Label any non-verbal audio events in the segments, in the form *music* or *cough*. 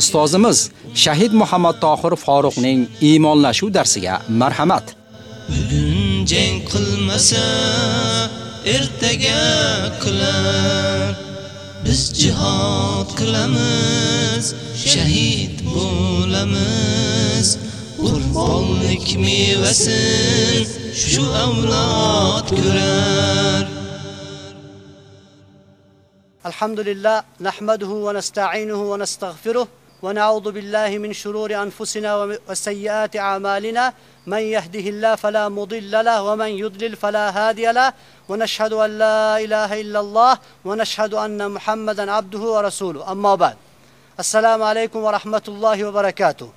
Ustozimiz Shahid Muhammad Tohir Faruqning iymonlashuv darsiga marhamat. bugun jang qilmasa ertaga qilar biz jihad qilamiz shahid bo'lamiz qurbonlik mevasin shu avlod ko'rar الحمد لله نحمده ونستعينه ونستغفره ونعوذ بالله من شرور أنفسنا وسيئات أعمالنا. من يهده الله فلا مضل له ومن يضلل فلا هادي له. ونشهد أن لا إله إلا الله ونشهد أن محمدا عبده ورسوله. أما بعد السلام عليكم ورحمة الله وبركاته.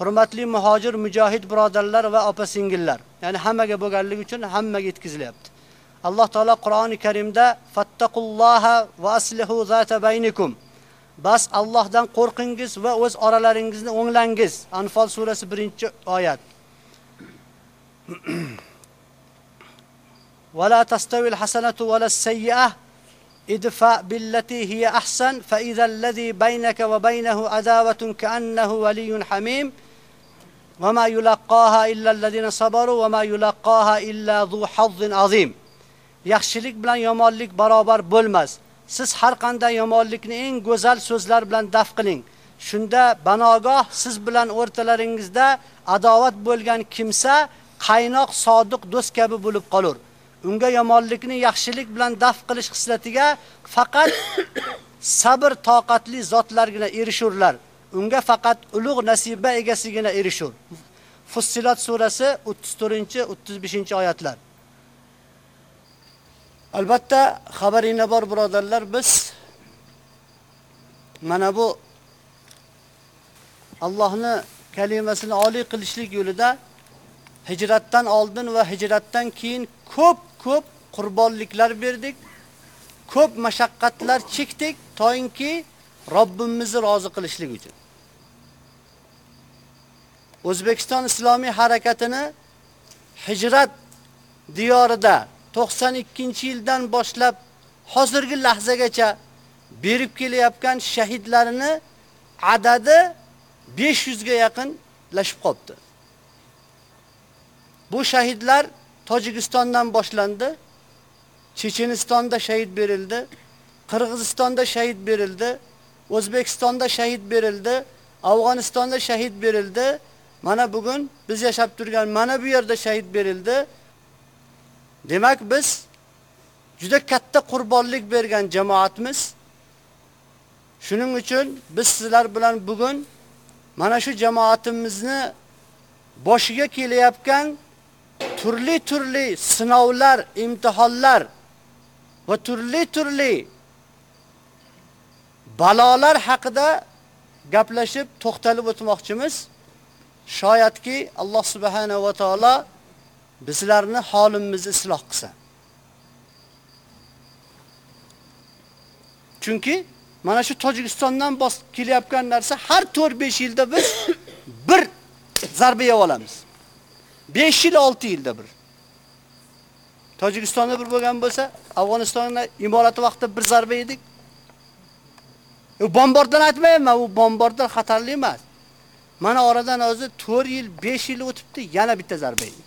Hürmetli muhacir, mücahid braderler ve apesingiller. Yani hemege bu gerlik için hemege itkizli yaptı. Allah Teala Kur'an-ı Kerim'de فَاتَّقُوا اللّٰهَ aslihu ذَاتَ بَيْنِكُمْ bas allohdan qo'rqingiz va o'z oralaringizni o'nglangiz anfol surasi 1 oyat ولا تستوي الحسنة ولا السيئة ادفع بالتي هي أحسن فإذا الذي بينك وبينه عداوة كأنه ولي حميم وما يلقاها إلا الذين صبروا وما يلقاها إلا ذو حظ عظيم yaxshilik bilan yomonlik barobar bo'lmas. Siz har qanday yomonlikni eng go'zal so'zlar bilan daf qiling. Shunda banogoh siz bilan o'rtalaringizda adovat bo'lgan kimsa qaynoq sodiq do'st kabi bo'lib qolur. Unga yomonlikni yaxshilik bilan daf qilish xislatiga faqat *coughs* sabr toqatli zotlargina erishurlar. Unga faqat ulug' nasiba egasigina erishur. Fussilat surasi 34-35 oyatlar. Albatta xabaringiz bor birodarlar, biz mana bu Allohni kalimasini oliy qilishlik yo'lida hijratdan oldin va hijratdan keyin ko'p ko'p qurbonliklar berdik. Ko'p mashaqqatlar chekdik toinki Robbimizni rozi qilishlik uchun. O'zbekiston islomiy harakatini hijrat diyorida 92-yildan boshlab hozirgi lahzagacha berib kelayotgan shahidlarini adadi 500 ga yaqinlashib qopti. Bu shahidlar Tojikistondan boshlandi, Chechenistonda shahid berildi, Qirg'izistonda shahid berildi, O'zbekistonda shahid berildi, Afg'onistonda shahid berildi. Mana bugun biz yashab turgan mana bu yerda shahid berildi. Demak biz juda katta qurbonlik bergan jamoatmiz. Shuning uchun biz sizlar bilan bugun mana shu jamoatimizni boshiga kelayotgan turli-turli sinovlar, imtihonlar va turli-turli balolar haqida gaplashib to'xtalib o'tmoqchimiz. Shoyatki Alloh subhanahu va taolo bizlarni holimizni isloh qilsa. Chunki mana shu Tojikistondan bosib kelyapgan narsa har 4-5 yilda biz *coughs* bir zarba yeb olamiz. 5 yil 6 yilda bir. Tojikistonda bir bo'lgan bo'lsa, Afg'onistonda imorati vaqtida bir zarba yedik. U bombardon aytmayman, u bombardon xatarli emas. Mana oradan o'zi 4 yil, 5 yil o'tibdi, yana bitta zarba yedik.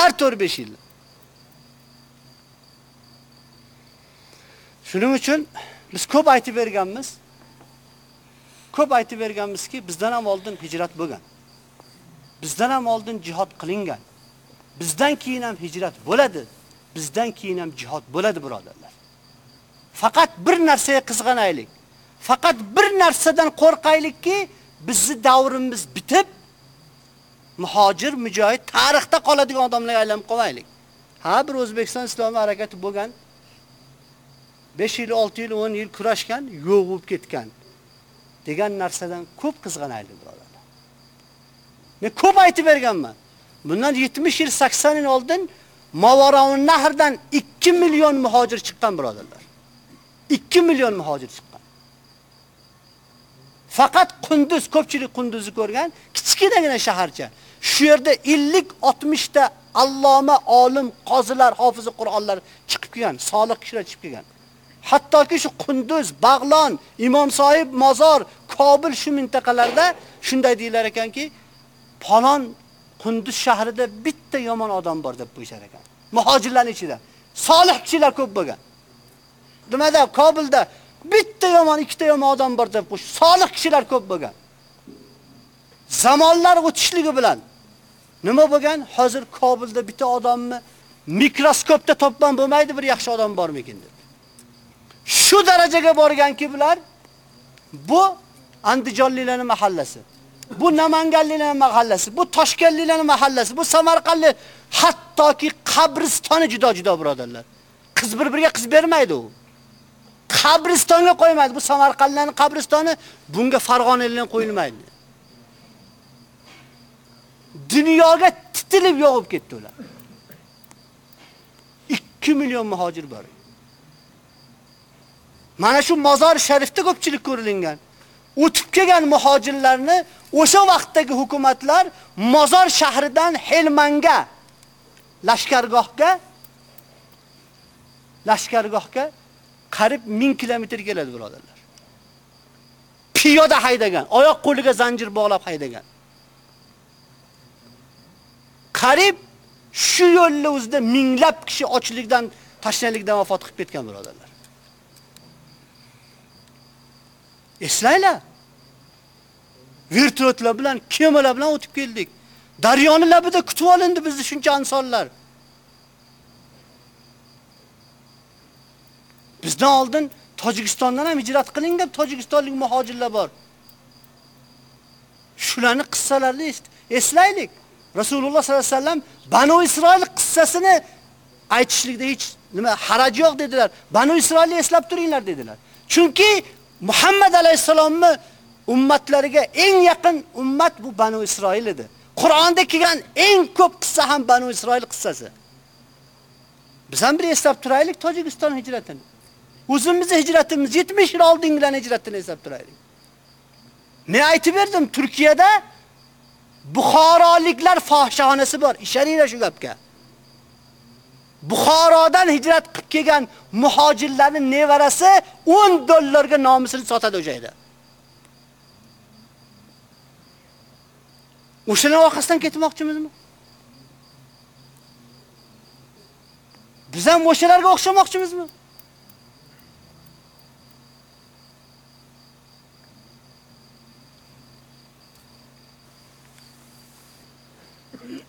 Har 4-5 yil. Shuning uchun biz ko'p aytib berganmiz. Ko'p aytib berganmizki, bizdan ham oldin hijrat bo'lgan. Bizdan ham oldin jihad qilingan. Bizdan keyin ham hijrat bo'ladi. Bizdan keyin ham jihad bo'ladi, birodarlar. Faqat bir narsaga qizg'anaylik. Faqat bir narsadan qo'rqaylikki, bizni davrimiz bitib, muhojir, mujohid tarixda qoladigan odamlarga aylanib qolmaylik. Ha, bir O'zbekiston islomiy harakati bo'lgan. 5 yil, 6 yil, 10 yil kurashgan, yo'q bo'lib ketgan. degan narsadan ko'p qizg'anaylik, birodarlar. Men ko'p aytib berganman. Bundan 70 yil, 80 yil oldin Mavaravun nahrdan 2 million muhojir chiqqan birodarlar. 2 million muhojir chiqqan. Faqat Qunduz, ko'pchilik Qunduzni ko'rgan, kichkinagina shaharcha. Shu yerda 50-60 ta alloma, olim, qozilar, hofizi Qur'onlar chiqib kelgan, solih kishilar chiqib kelgan. Hattoki shu Qunduz, Bag'lon, Imom Sohib, Mozor, Kobil shu mintaqalarda shunday deylar ekanki, falon Qunduz shahrida bitta yomon odam bor deb qo'yishar ekan. Muhojirlarning ichida solih kishilar ko'p bo'lgan. Nimada Kobilda bitta yomon, ikkita yomon odam bor deb qo'yish, solih kishilar ko'p bo'lgan. Zamonlar o'tishligi bilan nima bo'lgan? Hozir Kobulda bitta odamni mikroskopda topgan bo'lmaydi, bir yaxshi odam bormikin deb. Shu darajaga borganki bular bu Andijonliklarning mahallasi. Bu Namanganliklarning mahallasi, bu Toshkentliklarning mahallasi, bu Samarqandlik, hattoki qabristoni juda-juda birodarlar. Qiz bir-biriga qiz bermaydi u. Qabristonga qo'ymaydi. Bu Samarqandlarning qabristoni bunga Farg'onaliklar qo'yilmaydi. Dunyoga titilib yo'g'ib ketdi ular. 2 million muhojir bor. Mana shu mozor sharifda ko'pchilik ko'rilgan. O'tib kelgan muhojirlarni o'sha vaqtdagi hukumatlar mozor shahridan Helmanga lashkargohga lashkargohga qarib 1000 kilometr keladi birodarlar. Piyoda haydagan, oyoq qo'liga zanjir bog'lab haydagan. Qarib shu yo'lni o'zida minglab kishi ochlikdan, tashnalikdan vafot qilib ketgan birodarlar. Eslanglar. Vertolyotlar bilan, kemalar bilan o'tib keldik. Daryoni labida kutib olindi bizni shuncha insonlar. Bizdan oldin Tojikistondan ham hijrat qiling deb tojikistonlik muhojirlar bor. Shularni qissalarini eslaylik. Rasululloh sollallohu alayhi vasallam Banu Isroil qissasini aytishlikda hech nima haraj yo'q dedilar. Banu Isroilni eslab turinglar dedilar. Chunki Muhammad alayhisalomni ummatlariga eng yaqin ummat bu Banu Isroil edi. Qur'onda kelgan eng ko'p qissa ham Banu Isroil qissasi. Biz ham bir eslab turaylik Tojikiston hijratini. O'zimizni hijratimiz 70 yil oldingilarni hijratini eslab turaylik. Men aytib berdim, Turkiyada Buxoroliklar fohishxonasi bor. Ishoninglar shu gapga. Buxorodan hijrat qilib kelgan muhojirlarning nevarasi 10 dollarga nomusini sotadi o'jayda. yerda. O'shaning orqasidan ketmoqchimizmi? Biz ham o'shalarga o'xshamoqchimizmi?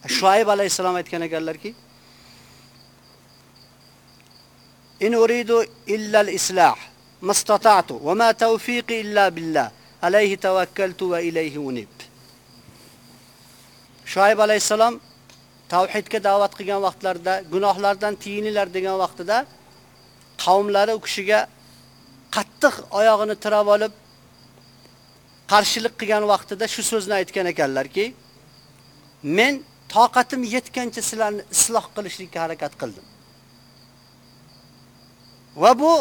Shuayb alayhisalom aytgan ekanlarki, In uridu illa al-islah, mastata'tu wa ma tawfiqi illa billah. Alayhi tawakkaltu va ilayhi unib. Shuayb alayhisalom tavhidga da'vat qilgan vaqtlarda, gunohlardan tiyininglar degan vaqtida qavmlari u kishiga qattiq oyog'ini tirab olib qarshilik qilgan vaqtida shu so'zni aytgan ekanlarki, men toqatim yetgancha sizlarni isloh qilishlikka harakat qildim. Va bu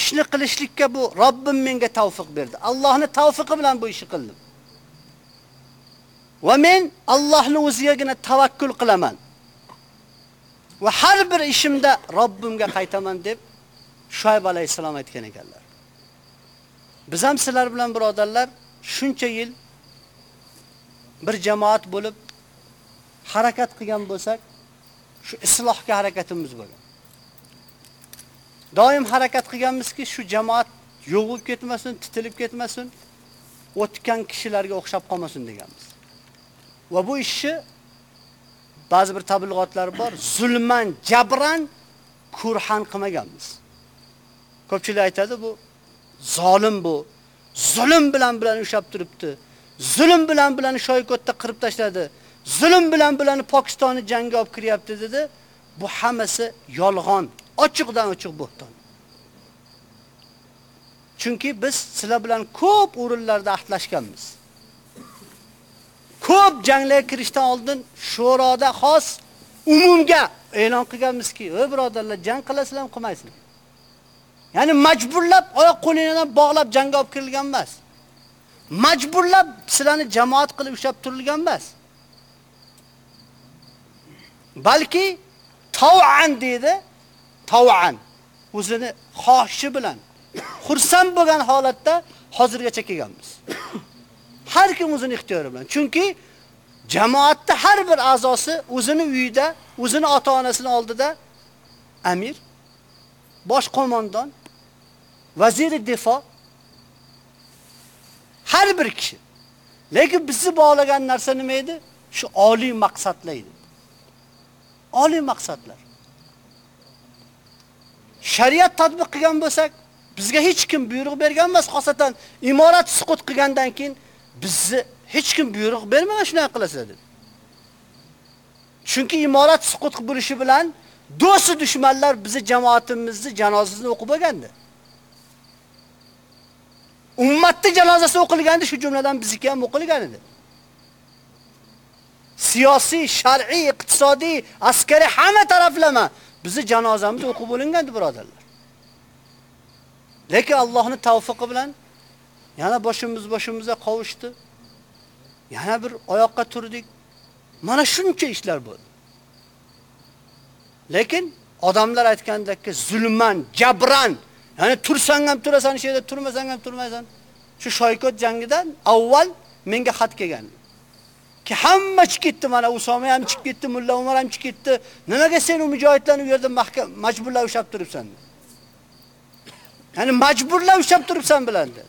ishni qilishlikka bu Robbim menga tavfiq berdi. Allohning tavfiqi bilan bu ishni qildim. Va men Allohning o'zigagina tavakkul qilaman. Va har bir ishimda Robbimga qaytaman deb Shoyb alayhisalom aytgan ekanlar. Biz ham sizlar bilan birodarlar shuncha yil bir jamoat bo'lib harakat qilgan bo'lsak, shu islohga harakatimiz bo'lgan. Doim harakat qilganmizki, shu jamoat yo'g'ib ketmasin, titilib ketmasin, o'tgan kishilarga o'xshab qolmasin deganmiz. Va bu ishni ba'zi bir tablig'otlar bor, zulman, jabran kurhan qilmaganmiz. Ko'pchilik aytadi bu zolim bu. Zulm bilan bilan ushab turibdi. Zulm bilan bilan shoykotda qirib tashladi. Zulm bilan bilan Pokistonni jangga olib kiryapti dedi. Bu hammasi yolg'on, ochiqdan ochiq bo'xton. Chunki biz sizlar bilan ko'p o'rinlarda ahdlashganmiz. ko'p janglarga kirishdan oldin sho'roda xos umumga e'lon qilganmizki, "Ey birodarlar, jang qilasizlarmi, qilmaysizlarmi?" Ya'ni majburlab oyoq qo'lingizdan bog'lab jangga olib kirilgan emas. Majburlab sizlarni jamoat qilib ushlab turilgan emas. Balki tav'an deydi, tav'an o'zini xohishi bilan xursand bo'lgan holatda hozirgacha kelganmiz. Har kim o'zini ixtiyori bilan. Chunki jamoatda har bir a'zosi o'zini uyida, o'zini ota-onasining oldida amir, bosh qo'mondon, vaziri difo har bir kishi. Lekin bizni bog'lagan narsa nima edi? Shu oliy maqsadlar edi. Oliy maqsadlar. Shariat tatbiq qilgan bo'lsak, bizga hech kim buyruq bergan emas, xosatan imorat suqut qilgandan keyin bizni hech kim buyruq bermagan shunday qilasiz deb. Chunki imorat suqut bo'lishi bilan do'sti dushmanlar bizni jamoatimizni janozasini o'qib olgandi. Ummatning janozasi o'qilganda shu jumladan bizniki ham o'qilgan edi. Siyosiy, shar'iy, iqtisodiy, askariy hamma taraflama bizni janozamiz o'qib bo'lingandi birodarlar. Lekin Allohning tavfiqi bilan yana boshimiz boshimizga qovushdi. Yana bir oyoqqa turdik. Mana shuncha ishlar bo'ldi. Lekin odamlar aytgandek zulman, jabran, ya'ni tursang ham turasan, shu yerda turmasang ham turmaysan. Shu shoykot jangidan avval menga xat kelgan. Ki hamma chiqib ketdi, mana Usoma ham chiqib ketdi, Mulla Umar ham chiqib ketdi. Nimaga sen u mujohidlarni u yerda mahkam majburlab ushlab turibsan? Ya'ni majburlab ushlab turibsan bilandi.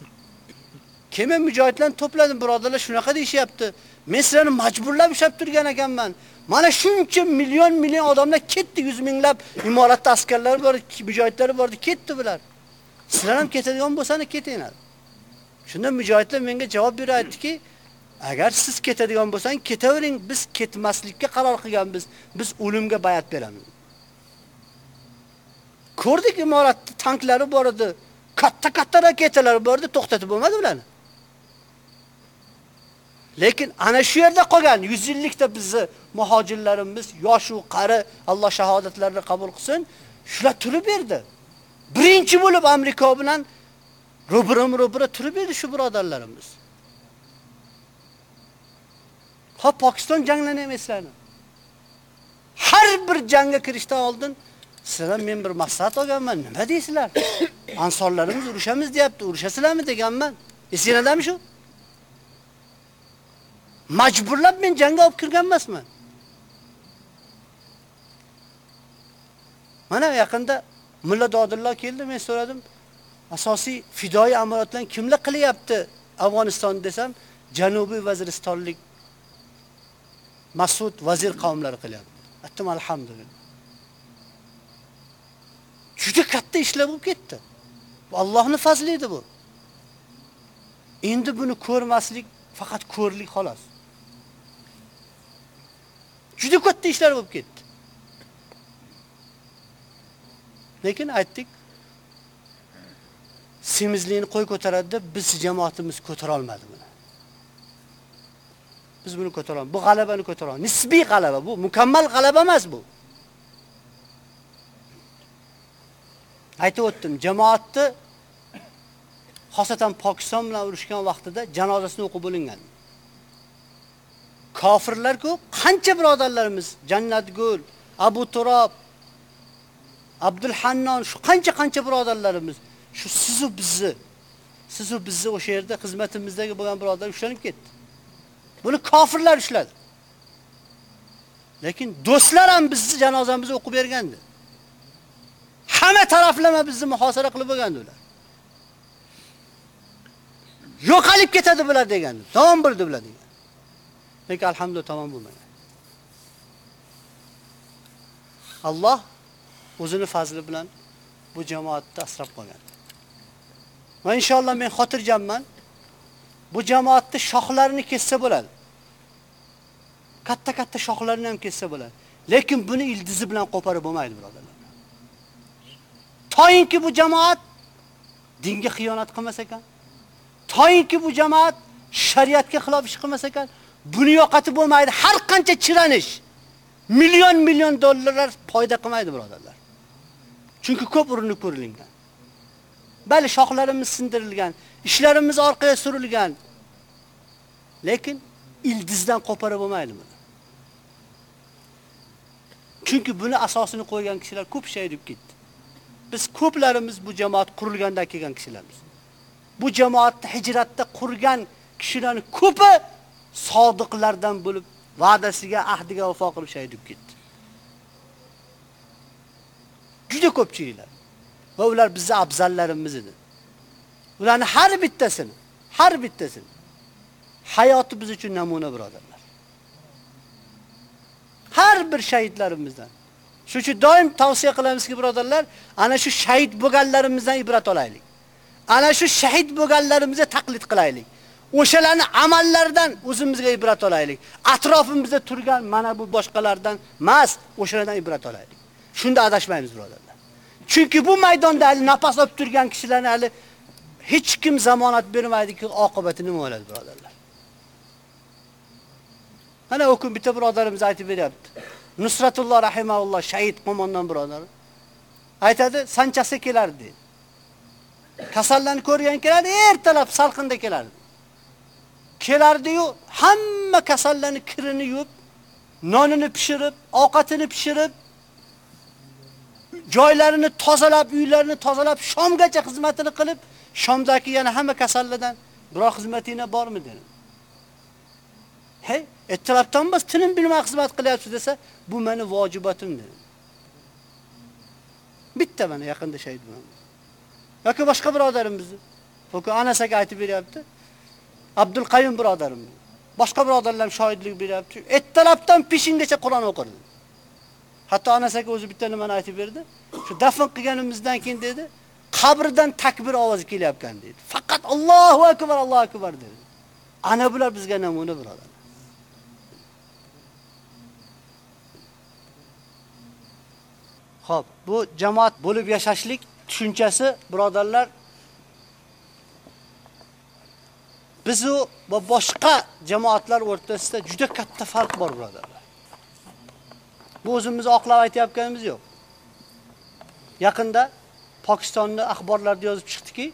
Kim mujohidlarni to'pladim, birodarlar, shunaqa deyshyapti. Men sizlarni majburlab ushlab turgan ekanman. Mana shuncha million million odamlar ketdi, yuz minglab imoratda askarlar bor, mujohidlar bor, ketdi bular. Sizlar ham ketadigan bo'lsangiz ketinglar. Shunda mujohidlar menga javob berib aytdiki, agar siz ketadigan bo'lsang, ketavering, biz ketmaslikka qaror qilganmiz. Biz o'limga bayat beramiz. Ko'rdik imoratda tanklari bor edi. Katta-katta raketalar bor edi, to'xtatib bo'lmadi ularni. Lekin ana shu yerda qolgan 100 yillikda bizni muhojirlarimiz, yosh u qari, Alloh shahodatlarini qabul qilsin, shular turib berdi. Birinchi bo'lib Amerika bilan ro'bira-ro'bira turib edi shu birodarlarimiz. Ha Pokiston janglarni emaslarni. Har bir jangga kirishdan oldin sizlar men bir maslahat olganman. Nima deysizlar? *coughs* Ansorlarimiz urushamiz deyapti. Urushasizlarmi deganman. Esinglardami shu? Majburlab men jangga olib kirgan emasman. Mana yaqinda Mulla Dodillo keldi, men so'radim. Asosiy fidoi amaliyotlarni kimlar qilyapti Afg'oniston desam, Janubiy Vaziristonlik Mas'ud vazir qavmlari qilyapti. Aytdim alhamdulillah. Juda katta ishlar bo'lib ketdi. Bu Allohning fazli edi bu. Endi buni ko'rmaslik faqat ko'rlik xolos. Juda katta ishlar bo'lib ketdi. Lekin aytdik, semizlikni qo'y ko'taradi deb biz jamoatimiz ko'tara olmadi buni. Biz buni ko'taramiz. Bu g'alabani ko'taramiz. Nisbiy g'alaba bu, mukammal g'alaba emas bu. Aytib o'tdim, jamoatni xosatan Pokiston bilan urushgan vaqtida janozasini o'qib bo'lingan. Kofirlar ko'p, qancha birodarlarimiz Jannatgul, Abu Turob, Abdul Hannon shu qancha-qancha birodarlarimiz shu sizu bizni sizu bizni o'sha yerda xizmatimizdagi bo'lgan birodar ushlanib ketdi. Buni kofirlar ushladi. Lekin do'stlar ham bizni janozamizni o'qib bergandi. Hamma taraflama bizni muhosara qilib bo'lgandi ular. Yo'qolib ketadi bular degandi. Tamom bo'ldi bular degan. Lekin alhamdulillah tamom bo'lmagan. Alloh o'zini fazli bilan bu jamoatni asrab qolgan. Va inshaalloh men xotirjamman. Bu jamoatni shoxlarini kessa bo'ladi. Katta-katta shoxlarini ham kessa bo'ladi. Lekin buni ildizi bilan qo'parib bo'lmaydi, birodarlar. Toyinki bu jamoat dinga xiyonat qilmas ekan, toyinki bu jamoat shariatga xilof ish qilmas ekan, buni yo'qotib bo'lmaydi. Har qancha chiranish million million dollarlar foyda qilmaydi, birodarlar. Chunki ko'p urinib ko'rilgan. Bali shoxlarimiz sindirilgan, ishlarimiz orqaga surilgan. Lekin ildizdan qo'parib bo'lmaydi. Chunki buni asosini qo'ygan kishilar ko'p shaydib ketdi. Biz ko'plarimiz bu jamoat qurilgandan kelgan kishilarmiz. Bu jamoatni hijratda qurgan kishilarning ko'pi sodiqlardan bo'lib, va'dasiga, ahdiga vafo qilib shaydib ketdi. Juda ko'pchiliklar. Va ular bizning afzallarimiz edi. Ularni har bittasini, har bittasini hayoti biz uchun namuna birodarlar. Har bir shahidlarimizdan. Shuning uchun doim tavsiya qilamizki, birodarlar, ana shu shahid bo'lganlarimizdan ibrat olaylik. Ana shu shahid bo'lganlarimizga taqlid qilaylik. O'shalarning amallaridan o'zimizga ibrat olaylik. Atrofimizda turgan mana bu boshqalardan emas, o'shalardan ibrat olaylik. Shunda adashmaymiz, birodarlar. Chunki bu maydonda hali nafas olib turgan kishilarni hali hech kim zamonat bermaydiki, oqibati nima bo'ladi, birodarlar. Mana o kun bitta birodarimiz aytib beryapti. Nusratulloh rahimahulloh shahid qo'mondan birodar. Aytadi, sanchasi kelardi. Kasallarni ko'rgan keladi, ertalab salqinda kelardi. Kelardi-yu, hamma kasallarni kirini yuvib, nonini pishirib, ovqatini pishirib, joylarini tozalab, uylarini tozalab, shomgacha xizmatini qilib, shomdagi yana hamma kasallardan biroq xizmatingiz bormi dedi. Hey, ertalabdan biz tinim bilmay xizmat qilyapsiz desa, bu meni vojibatim dedi. Bitta mana yaqinda shahid bo'laman. yoki boshqa birodarimizni. Yoki anasiga aytib beryapti. Abdul Qayyum birodarim. Boshqa birodarlar ham shohidlik beryapti. Ertalabdan peshingacha Qur'on o'qirdi. Hatto anasiga o'zi bitta nimani aytib berdi. Shu dafn qilganimizdan keyin dedi, qabrdan takbir ovozi kelyapkan dedi. Faqat Allohu akbar, Allohu akbar dedi. Ana bular bizga namuna birodar. Xo'p, bu jamoat bo'lib yashashlik tushunchasi birodarlar biz va boshqa jamoatlar o'rtasida juda katta farq bor birodarlar. Bu o'zimiz oqlab aytayotganimiz yo'q. Yaqinda Pokistonning axborlarida yozib chiqdiki,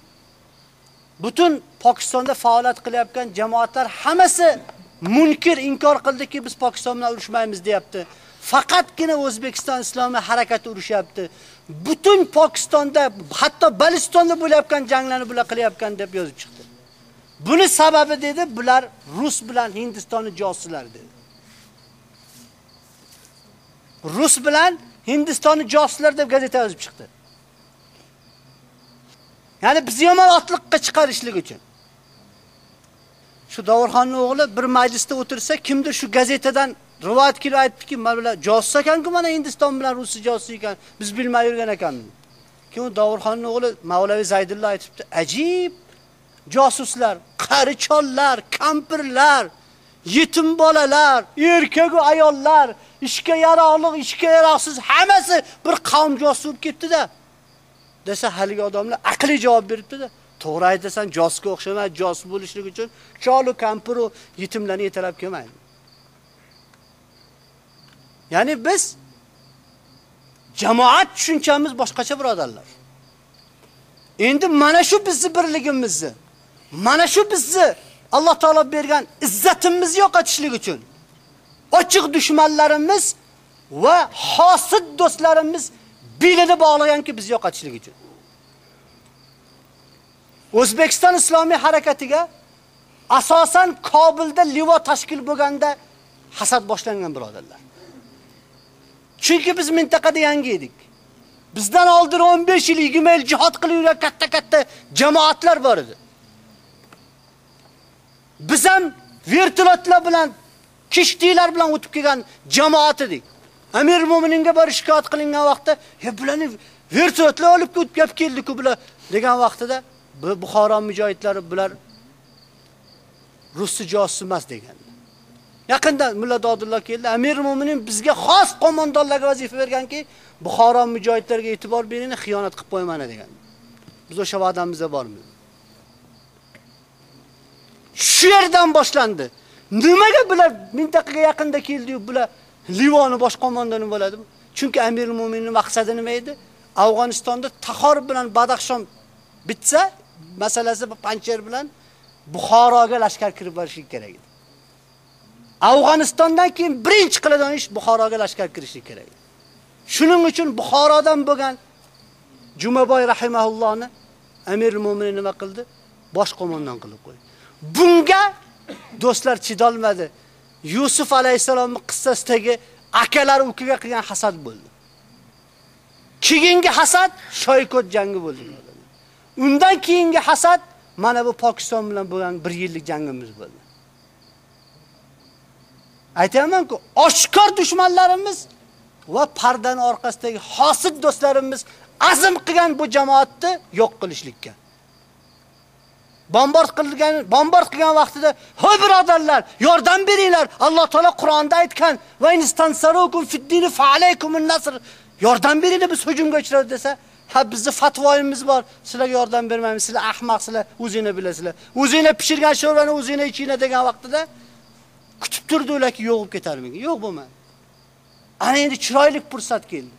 butun Pokistonda faoliyat qilayotgan jamoatlar hammasi munkir inkor qildiki, biz Pokiston bilan urushmaymiz deyapti. Faqatgina O'zbekiston islomiy harakati urushyapti. Butun Pokistonda, hatto Balistonda bo'layotgan janglarni bular qilyapkan deb yozib chiqdi. Buni sababi dedi, bular Rus bilan Hindistonni josuslari dedi. Rus bilan Hindistonni josuslar deb gazeta yozib chiqdi. Ya'ni bizni yomon otliqqa chiqarishlik uchun. Shu Davrxonning o'g'li bir majlisda o'tirsa, kimdir shu gazetadan rivoyat kelib aytdiki, mana bular josus ekan-ku, mana Hindiston bilan Rus josus ekan, biz bilmay yurgan ekanmiz. Keyin Davrxonning o'g'li Mavlaviy Zaydulla aytibdi, ajib josuslar, qari chollar, kampirlar, yetim bolalar, erkak va ayollar, ishga yaroqli, ishga yaroqsiz hammasi bir qavm josus ketdi-da. desa haligi odamlar aqli javob beribdi-da. To'g'ri aytasan, josga o'xshamaydi, jos bo'lishlik uchun cholu kampiru yetimlarni yetalab kelmaydi. Ya'ni biz jamoat tushunchamiz boshqacha birodarlar. Endi mana shu bizning birligimizni, mana shu bizni Alloh taolo bergan izzatimizni yo'qotishlik uchun ochiq dushmanlarimiz va hosid do'stlarimiz bilini bog'laganki biz yo'qotishlik uchun. O'zbekiston islomiy harakatiga asosan Kobulda livo tashkil bo'lganda hasad boshlangan birodarlar. Chunki biz mintaqada yangi edik. Bizdan oldin 15 yil 20 yil jihad qilib yurgan katta-katta jamoatlar bor edi. Biz ham vertolyotlar bilan, kishtilar bilan o'tib kelgan jamoat edik. Amir Mo'mininga bir shikoyat qilingan vaqtda, "Ya bularni vertolyotlar olib o'tib keldi-ku bular" degan vaqtida bu Buxoro mujohidlari bular rus josus emas degan. Yaqinda Mulla Dodulloh keldi. Amir Mo'minin bizga xos qo'mondonlarga vazifa berganki, Buxoro mujohidlariga e'tibor beringlar, xiyonat qilib qo'ymanglar degan. Biz o'sha va'damizda bormiz. Shu yerdan boshlandi. Nimaga bular mintaqaga yaqinda keldi-yu bular Livonni bosh qo'mondoni bo'ladi? Chunki Amirul Mo'minning maqsadi nima edi? Afg'onistonda Tahor bilan Badaxshon bitsa, masalasi Pancher bilan Buxoroga lashkar kirib borishi kerak edi. Afg'onistondan keyin birinchi qiladigan ish Buxoroga lashkar kirishi kerak. Shuning uchun Buxorodan bo'lgan Jumaboy rahimahullohni Amirul Mo'minin nima qildi? Bosh qo'mondan qilib qo'ydi. Bunga do'stlar chidolmadi. Yusuf alayhisolamning qissasidagi akalar ukiga qilgan hasad bo'ldi. Keyingi hasad Shoykot jangi bo'ldi. Undan keyingi hasad mana bu Pokiston bilan bo'lgan 1 yillik jangimiz bo'ldi. Aytamanku, oshkor dushmanlarimiz va pardani orqasidagi hosil do'stlarimiz azm qilgan bu jamoatni yo'q qilishlikka. Bombard qilgan, bombard qilgan vaqtida, "Hoy birodarlar, yordam beringlar. Alloh taolo Qur'onda aytgan, "Va instansarukum fid-dini fa'alaykumun nasr." Yordam beringlar biz hujumga uchradi desa, "Ha, bizni fatvoyimiz bor. Sizlarga yordam bermaymiz. Sizlar ahmoqsizlar, o'zingizlar bilasizlar. O'zingizlar pishirgan sho'rvani o'zingizlar ichinglar" degan vaqtida kutib turdi ularki yo'q bo'lib ketarmiki. Yo'q bo'lmadi. Ana endi chiroyli fursat keldi.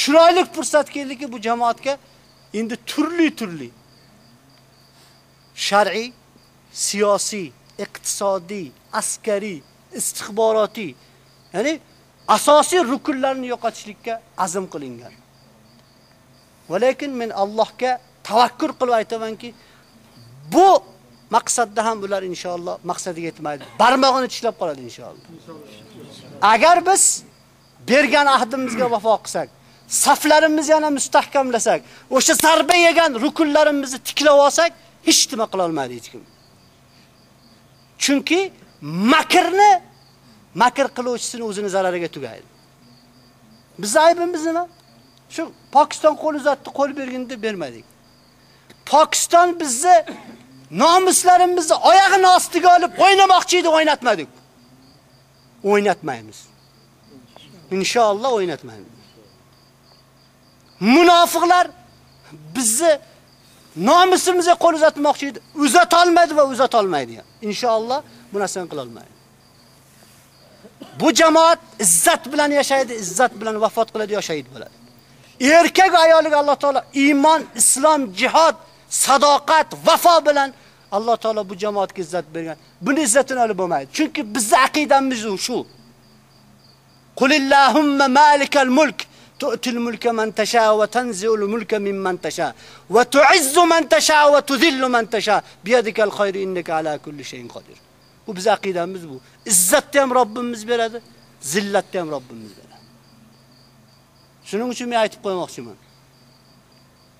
Chiroyli fursat keldiki bu jamoatga endi turli-turli shar'iy, siyosiy, iqtisodiy, askariy, istixborotiy, ya'ni asosiy rukunlarni yo'qotishlikka azm qilingan. Va lekin men Allohga tavakkul qilib aytamanki, bu maqsadda ham ular inshaalloh maqsadiga yetmaydi. Barmog'ini tishlab qoladi inshaalloh. Agar biz bergan ahdimizga vafo qilsak, saflarimizni yana mustahkamlasak, o'sha zarba yegan rukunlarimizni tiklab olsak, hech nima qila olmaydi hech kim. Chunki makrni makr qiluvchisini o'zini zarariga tugaydi. Biz aybimiz nima? Shu Pokiston qo'l uzatdi, qo'l berginda bermadik. Pokiston bizni nomuslarimizni oyog'ini ostiga olib o'ynamoqchi edi, o'ynatmadik. O'ynatmaymiz. Inshaalloh o'ynatmaymiz. Munofiqlar bizni nomusimizga qo'l uzatmoqchi edi, uzata olmadi va uzata olmaydi. Inshaalloh bu narsani qila olmaydi. Bu jamoat izzat bilan yashaydi, izzat bilan vafot qiladi, yashaydi bo'ladi. Erkak va ayoliga Alloh taolo iymon, islom, jihad, sadoqat, vafo bilan Alloh taolo bu jamoatga izzat bergan. Buni izzatini olib bo'lmaydi. Chunki bizning aqidamiz shu. Qulillahumma malikal mulk تؤتي الملك من تشاء وتنزع الملك ممن تشاء وتعز من تشاء وتذل من تشاء بيدك الخير إنك على كل شيء قدير Bu biz aqidamiz bu. Izzatni ham Robbimiz beradi, zillatni ham Robbimiz beradi. Shuning uchun men aytib qo'ymoqchiman.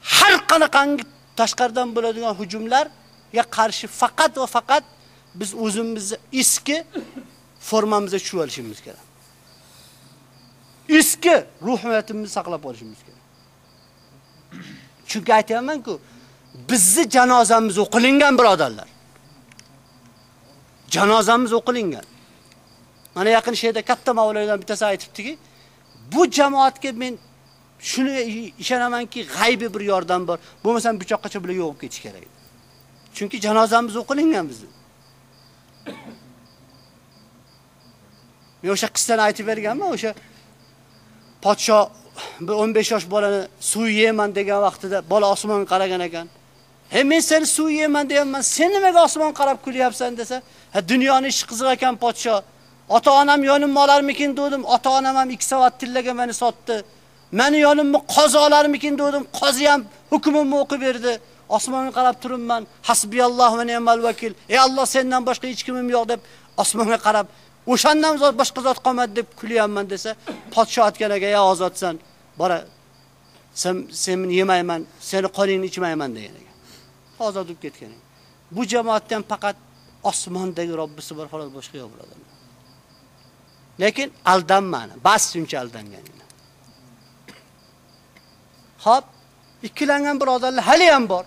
Har qanaqangi tashqaridan bo'ladigan hujumlarga qarshi faqat va faqat biz o'zimizni eski formamizga tushib olishimiz kerak. Eski ruhiyatimizni saqlab qolishimiz kerak. Chunki aytayapman-ku, bizni janozamiz o'qilingan birodarlar. Janozamiz o'qilingan. Mana yaqin sheyda katta mavlaydan bittasi aytibdiki, bu jamoatga men shuni ishonamanki, g'aybi bir yordam bor. Bo'lmasam buchoqqacha bular yo'q ketish kerak. Chunki janozamiz o'qilingan bizni. Men o'sha qissani aytib berganman, o'sha podsho bir 15 yosh bolani suv yeyman degan vaqtida bola osmonga qaragan ekan. "He, men seni suv yeyman deyapman, sen nimaga osmonga qarab kulyapsan?" desa, "Ha, dunyoning ishi qiziq ekan podsho. Ota-onam yonimni olarmikin dedim, ota-onam ham 2 soat tillaga meni sotdi. Meni yonimni qozolarmikin dedim, qozi ham hukmimni o'qib berdi. Osmonga qarab turibman. Hasbiyalloh va ni'mal vakil. Ey Alloh, sendan boshqa hech kimim yo'q deb osmonga qarab o'shandan zot boshqa zot qolmadi deb kulyapman desa, podsho aytgan ekan, "Ya ozodsan, bora sen seni yemayman, seni qoningni ichmayman" degan ekan. Ozod bo'lib ketgan Bu Bu jamoatdan faqat osmondagi Robbisi bor, xolos boshqa yo'q birodar. Lekin aldanmani, bas shuncha aldanganingni. Xo'p, ikkilangan birodarlar hali ham bor.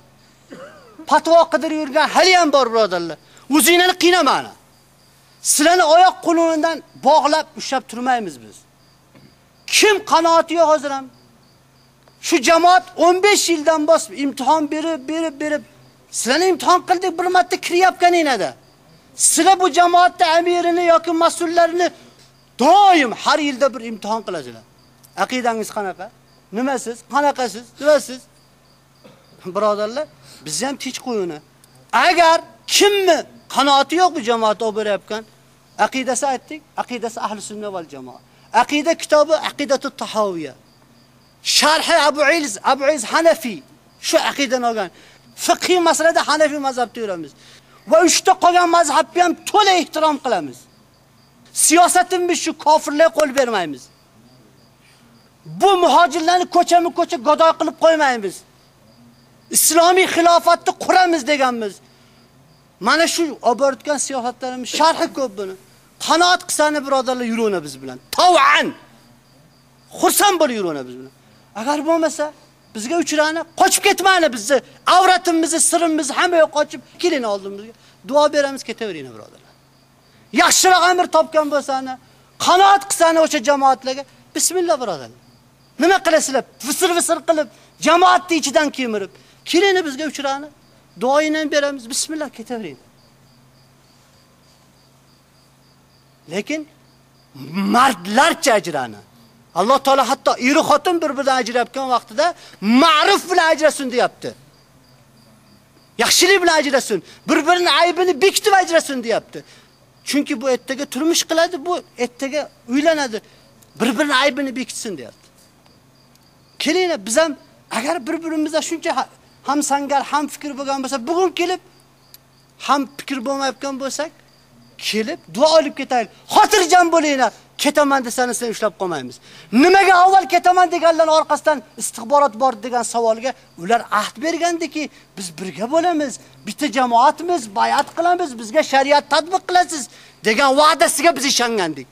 Patvo qidirib yurgan hali ham bor birodarlar. O'zinglarni qiynamani. Sizlarni oyoq qo'lingizdan bog'lab ushlab turmaymiz biz. Kim qanoati yo'q hozir ham? Shu jamoat 15 yildan bosib imtihon berib, berib, berib sizlarni imtihon qildik, bir marta kiryapganingizda. Sizlar bu jamoatda amirini yoki mas'ullarini doim har yilda bir imtihon qilasizlar. Aqidangiz qanaqa? Nima siz? Qanaqasiz? Nimasiz? Birodarlar, biz ham tech qo'yini. Agar kimni qanoati yo'q bu jamoat olib berayotgan, aqidasi aytdik, aqidasi ahli sunna val jamoa. Aqida kitobi Aqidatu Tahawiya. Sharhi Abu Iz, Abu Iz Hanafi shu aqidani olgan. Fiqhiy masalada Hanafi mazhabda yuramiz. Va uchta qolgan mazhabni ham to'la ehtirom qilamiz. Siyosatimiz shu kofirlarga qo'l bermaymiz. Bu muhojirlarni ko'chami ko'cha godoy qilib qo'ymaymiz. Islomiy xilofatni quramiz deganmiz. Mana shu obortgan siyosatlarimiz sharhi ko'p buni. Qanoat qilsani birodarlar yuruna biz bilan. Tav'an. Xursand bo'lib yuruna biz bilan. Agar bo'lmasa, bizga uchrani qochib ketmani bizni. Avratimizni, sirimizni hamma yo'q qochib kelin oldimizga. Duo beramiz, ketaveringlar birodarlar. Yaxshiroq amir topgan bo'lsani, qanoat qilsani o'sha jamoatlarga bismillah birodarlar. Nima qilasizlar? Visir-visir qilib, jamoatni ichidan kemirib, kelini bizga uchrani. Duoyini ham beramiz. Bismillah ketavering. Lekin mardlarcha ajrani. Alloh taolo hatto eri xotin bir-biridan ajrayotgan vaqtida ma'ruf bilan ajrasin deyapti. Yaxshilik bilan ajrasin, bir-birining aybini bekitib ajrasin deyapti. Chunki bu ertaga turmush qiladi, bu ertaga uylanadi. Bir-birining aybini bekitsin deyapti. Kelinglar, biz ham agar bir-birimizga shuncha ham sangar, ham fikr bo'lgan bo'lsa, bugun kelib ham fikr bo'lmayotgan bo'lsak, kelib duo olib ketaylik. Xotirjam bo'linglar. Ketaman desani sen ushlab qolmaymiz. Nimaga avval ketaman deganlarning orqasidan istixborot bor degan savolga ular ahd bergandiki, biz birga bo'lamiz, bitta jamoatmiz, bayat qilamiz, bizga shariat tatbiq qilasiz degan va'dasiga biz ishongandik.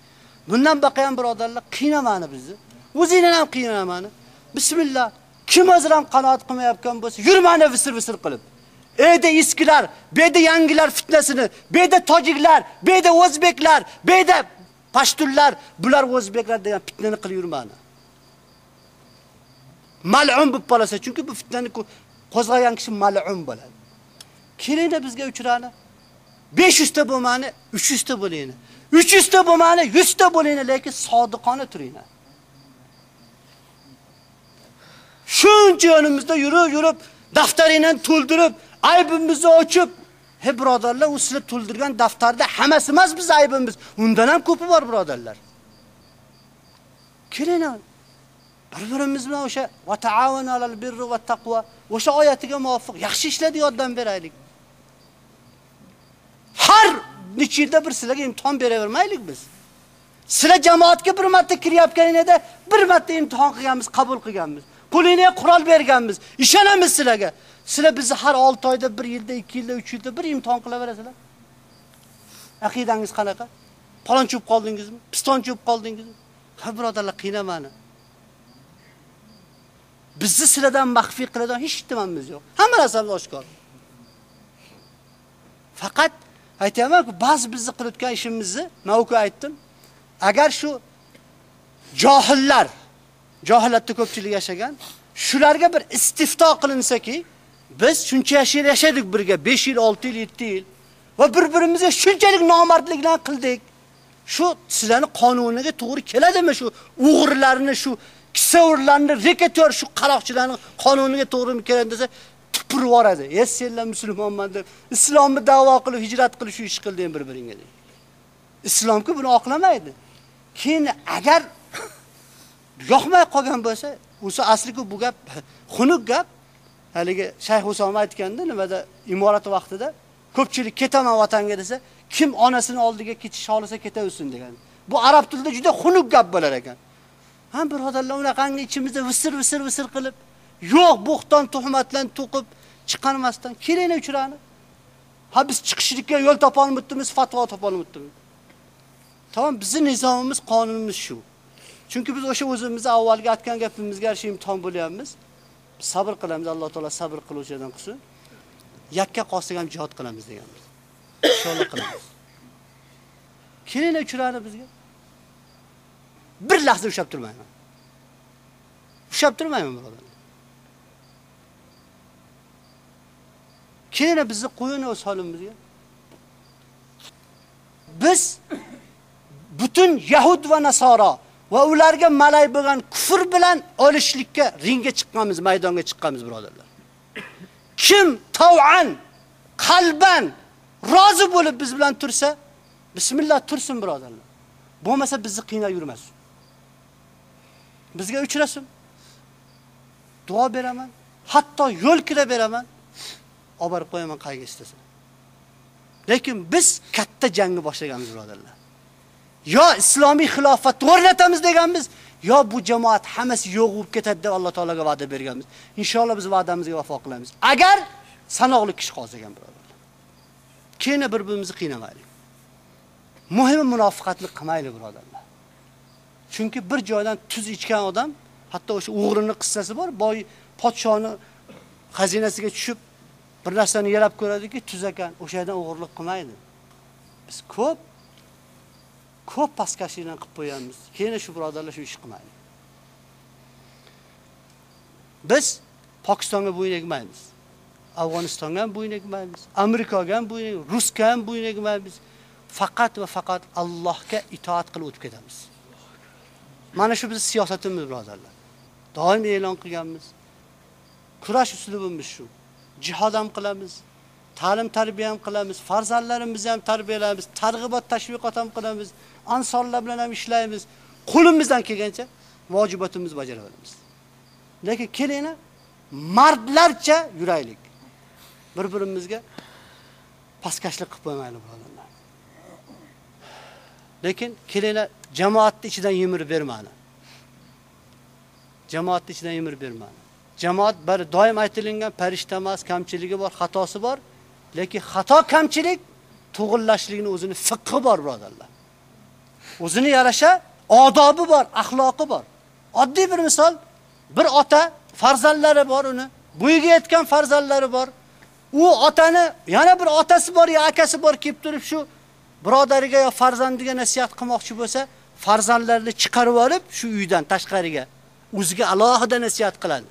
Bundan baqayan birodarlar qiynamani bizni. O'zingni ham qiynamani. Bismillah. Kim o'zi ham qanoat qilmayotgan bo'lsa, yurmani visir-visir qilib. Eyda iskilar, beyda yangilar fitnasini, beyda tojiklar, beyda o'zbeklar, beyda pashtunlar, bular o'zbeklar degan fitnani qilib yurmani. Mal'un bo'lib qolsa, chunki bu fitnani qo'zg'agan kishi mal'un bo'ladi. Kelinglar bizga uchrani. 500 ta bo'lmani, 300 ta bo'linglar. 300 ta bo'lmani, 100 ta bo'linglar, lekin sodiqona turinglar. Shuncha yonimizda yurib, yurib, daftaringdan to'ldirib, aybimizni ochib, he birodarlar, u to'ldirgan daftarda hammasi emas biz aybimiz. Undan ham ko'pi bor birodarlar. keling Bir-birimiz bilan o'sha va ta'awunu alal birri va taqvo o'sha oyatiga muvofiq yaxshi ishlarni yoddan beraylik. Har necha bir sizlarga imtihon beravermaylik biz. Sizlar jamoatga bir marta kiryapganingizda bir marta imtihon qilganmiz, qabul qilganmiz. Pulini qurol berganmiz. Ishonamiz sizlarga. Sizlar bizni har 6 oyda, 1 yilda, 2 yilda, 3 yilda bir imtihon qilaverasizlar. Aqidangiz qanaqa? Palon cho'p qoldingizmi? Piston cho'p qoldingizmi? Ha birodarlar, qiynamani. Bizni sizlardan maxfiy qiladigan hech nimamiz yo'q. Hamma narsa oshkor. Faqat aytaman-ku, ba'zi bizni qilayotgan ishimizni, men o'ku aytdim. Agar shu johillar, jaholatda ko'pchilik yashagan, shularga bir istifto qilinsaki, biz shuncha yashil yashadik birga, 5 yil, 6 yil, 7 yil va bir-birimizga shunchalik nomardliklar qildik. Shu sizlarning qonuniga to'g'ri keladimi shu o'g'rilarni, shu kisavurlarni, reketyor shu qaroqchilarni qonuniga to'g'ri keladi desa, tupurib yuboradi. "Ey senlar musulmonman" deb islomni da'vo qilib, hijrat qilib shu ish qilding bir-biringga deb. Islomku buni oqlamaydi. Keyin agar yoqmay qolgan bo'lsa, o'sha asliku bu gap xunuk gap. Haligi Shayx Husom aytganda, nimada imorat vaqtida ko'pchilik ketaman vatanga desa, kim onasini oldiga ketish xohlasa ketaversin degan. Bu arab tilida juda xunuk gap bo'lar ekan. Ham birodarlar unaqangi ichimizda visir visir visir qilib, yo'q bo'xton tuhmatlan to'qib chiqarmasdan kelinglar uchrani. Ha biz chiqishlikka yo'l topa olmadimiz, fatvo topa olmadimiz. Tamam, bizning nizomimiz, qonunimiz shu. Chunki biz o'sha o'zimizni avvalgi aytgan gapimizga qarshi imtihon bo'lyapmiz. Sabr qilamiz, Alloh taolo sabr qiluvchidan qilsin. Yakka qolsak ham jihad qilamiz deganmiz. Inshaalloh qilamiz. Kelinglar uchrani bizga. Bir lahza ushab turmayman. Ushab turmayman birodar. Kelinglar bizni qo'ying o'z holimizga. biz butun yahud va nasoro va ularga malay bo'lgan kufr bilan olishlikka ringga chiqqanmiz, maydonga chiqqanmiz, birodarlar. Kim tav'an, qalban rozi bo'lib biz bilan tursa, bismillah tursin, birodarlar. Bo'lmasa bizni qiynab yurmasin. Bizga uchrasin. Duo beraman, hatto yo'l kira beraman. Olib qo'yaman qayga istasa. Lekin biz katta jangni boshlaganmiz, birodarlar. Yo islomiy xilofat o'rnatamiz deganmiz, yo bu jamoat hammasi yo'q bo'lib ketadi deb Alloh taolaga va'da berganmiz. Inshaalloh biz va'damizga vafo qilamiz. Agar sanoqli kishi qolsagan birodarlar. Keyin bir-birimizni qiynamaylik. Muhimi munofiqatlik qilmaylik birodarlar. Chunki bir joydan tuz ichgan odam, hatto o'sha o'g'rining qissasi bor, boy podshoni xazinasiga tushib bir narsani yarab ko'radiki, tuz ekan, o'sha yerdan o'g'irlik qilmaydi. Biz ko'p ko'p pastkashlikdan qilib qo'yamiz. Keyin shu birodarlar shu ish qilmaydi. Biz Pokistonga bo'yin egmaymiz. Afg'onistonga ham bo'yin egmaymiz. Amerikaga ham bo'yin, Rusga ham bo'yin egmaymiz. Faqat va faqat Allohga itoat qilib o'tib ketamiz. Mana shu bizning siyosatimiz, birodarlar. Doim e'lon qilganmiz. Kurash uslubimiz shu. Jihad ham qilamiz, ta'lim tarbiya ham qilamiz, farzandlarimizni ham tarbiyalaymiz, targ'ibot tashviqot ham qilamiz. Ansonlar bilan ham ishlaymiz. Qo'limizdan kelgancha vojibotimizni bajaraveramiz. Lekin kelinglar, mardlarcha yuraylik. Bir-birimizga pastkashlik qilib qo'ymaylik birodarlar. Lekin kelinglar, jamoatni ichidan yemirib bermani. Jamoatni ichidan yemirib bermani. Jamoat bir doim aytilgan farishta emas, kamchiligi bor, xatosi bor, lekin xato kamchilik to'g'illashlikning o'zini fiqqi bor, birodarlar. O'zini yarasha odobi bor, axloqi bor. Oddiy bir misol, bir ota farzandlari bor uni, bo'yiga yetgan farzandlari bor. U otani yana bir otasi bor yo akasi bor kelib turib shu birodariga yo farzandiga nasihat qilmoqchi bo'lsa, farzandlarini chiqarib olib shu uydan tashqariga o'ziga alohida nasihat qiladi.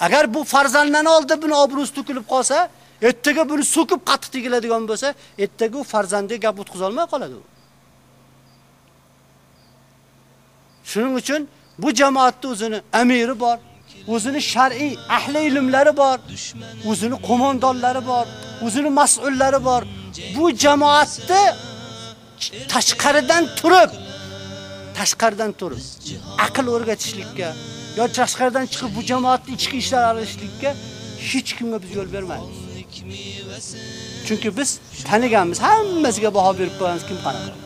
Agar bu farzandlarni oldi buni obro'si to'kilib qolsa, ertaga buni so'kib qattiq tegiladigan bo'lsa, ertaga u farzandiga gap o'tqiza olmay qoladi u. Shuning uchun bu jamoatda o'zini amiri bor, o'zini shar'iy ahli ilmlari bor, o'zini qo'mondonlari bor, o'zini mas'ullari bor. Bu jamoatni tashqaridan turib, tashqaridan turib aql o'rgatishlikka yo tashqaridan chiqib bu jamoatni ichki ishlar aralashishlikka hech kimga biz yo'l bermaymiz. Chunki biz taniganmiz, hammasiga baho berib qo'yamiz kim qanaqa.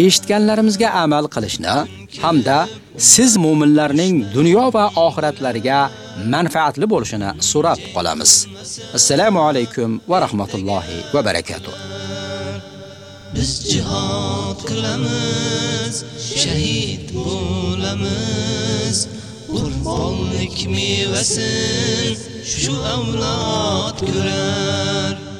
eshitganlarimizga amal qilishni hamda siz mu'minlarning dunyo va oxiratlariga manfaatli bo'lishini so'rab qolamiz. Assalomu alaykum va rahmatullohi va barakotuh. Biz jihad qilamiz, shahid bo'lamiz. Qurbonlik mevasin shu avlod ko'rar.